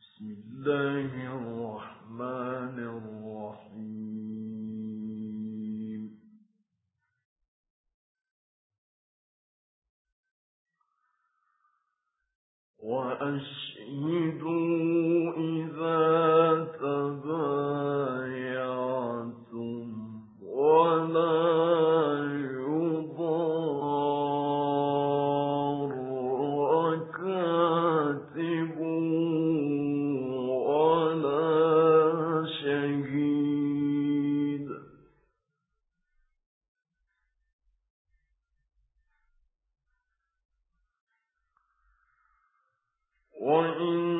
بسم الله الرحمن الرحيم. وأشهدوا وإن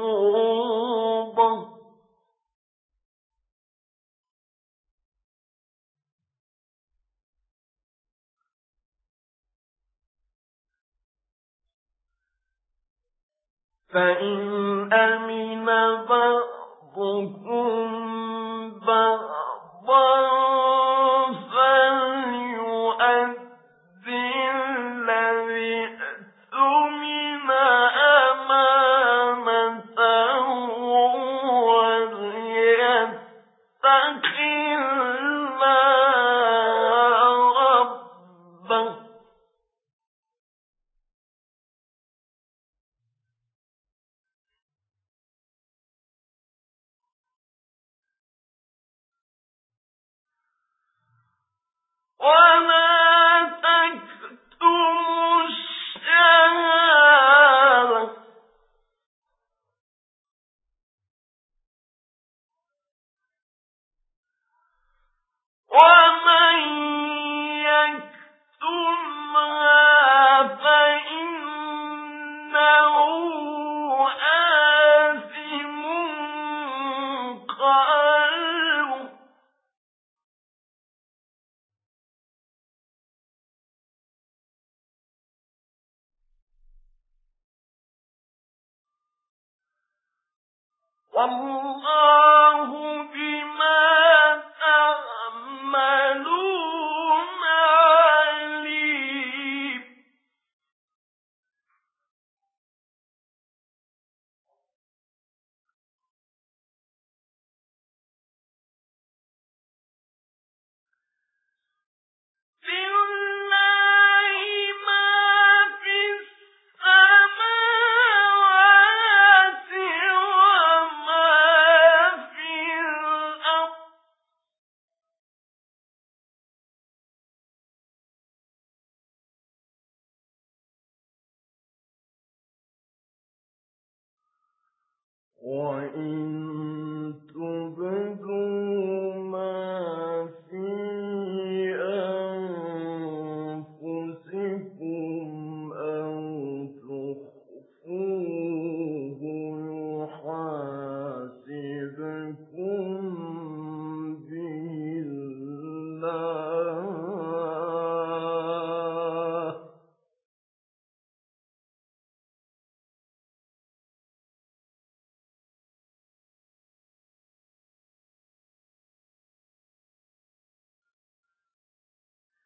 فإن أمن بعضكم بعضا Oh! والله 观音。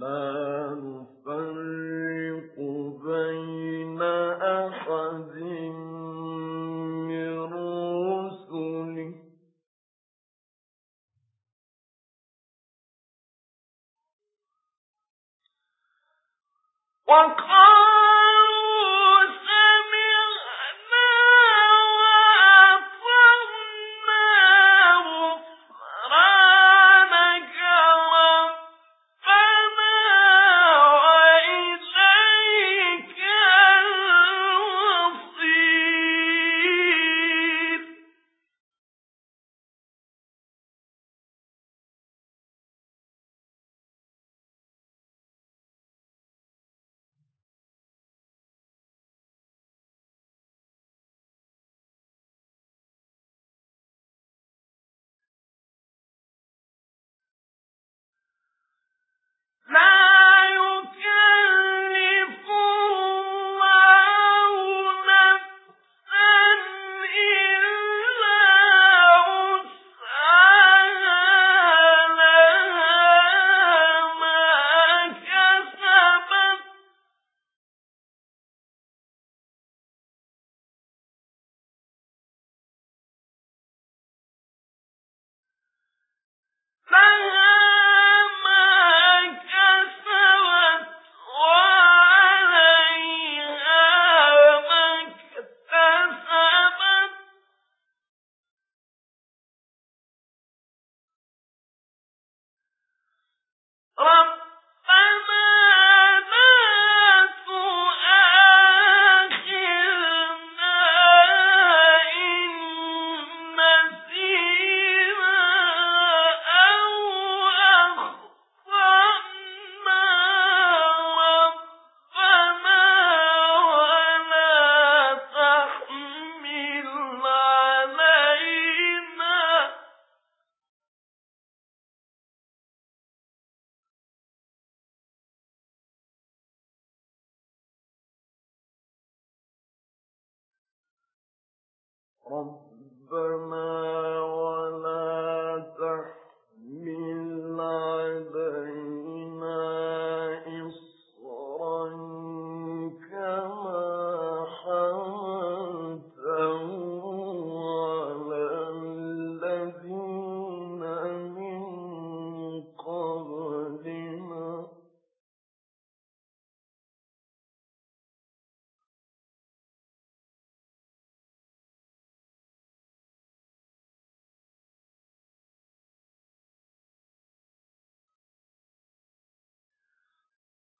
نفرق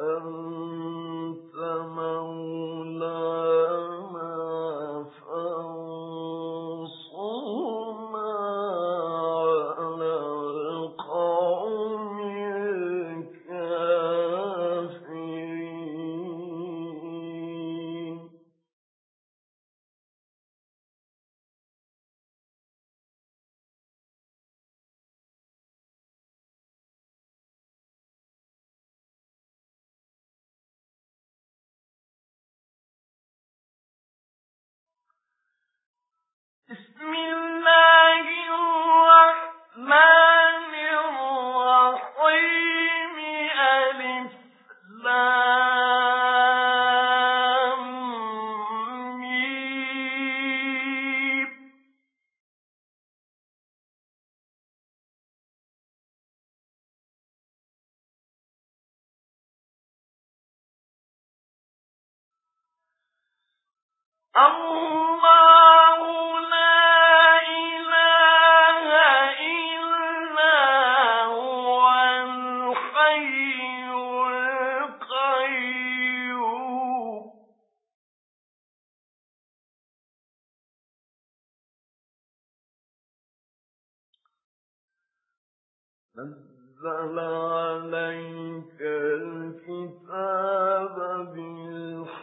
嗯。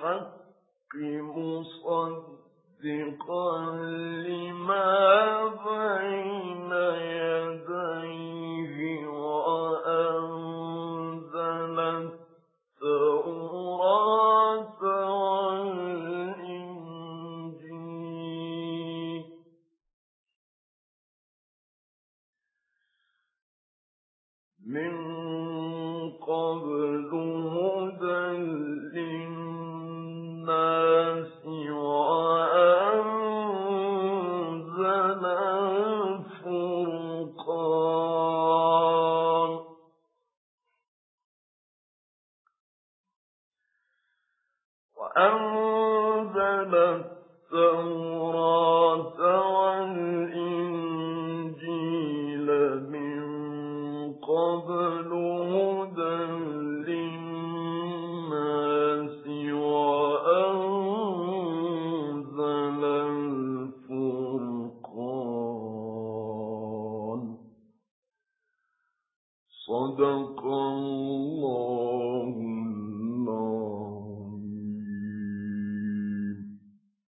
بالحق مصدقا لما بين يديه وأنزل التوراة والإنجيل. من قبل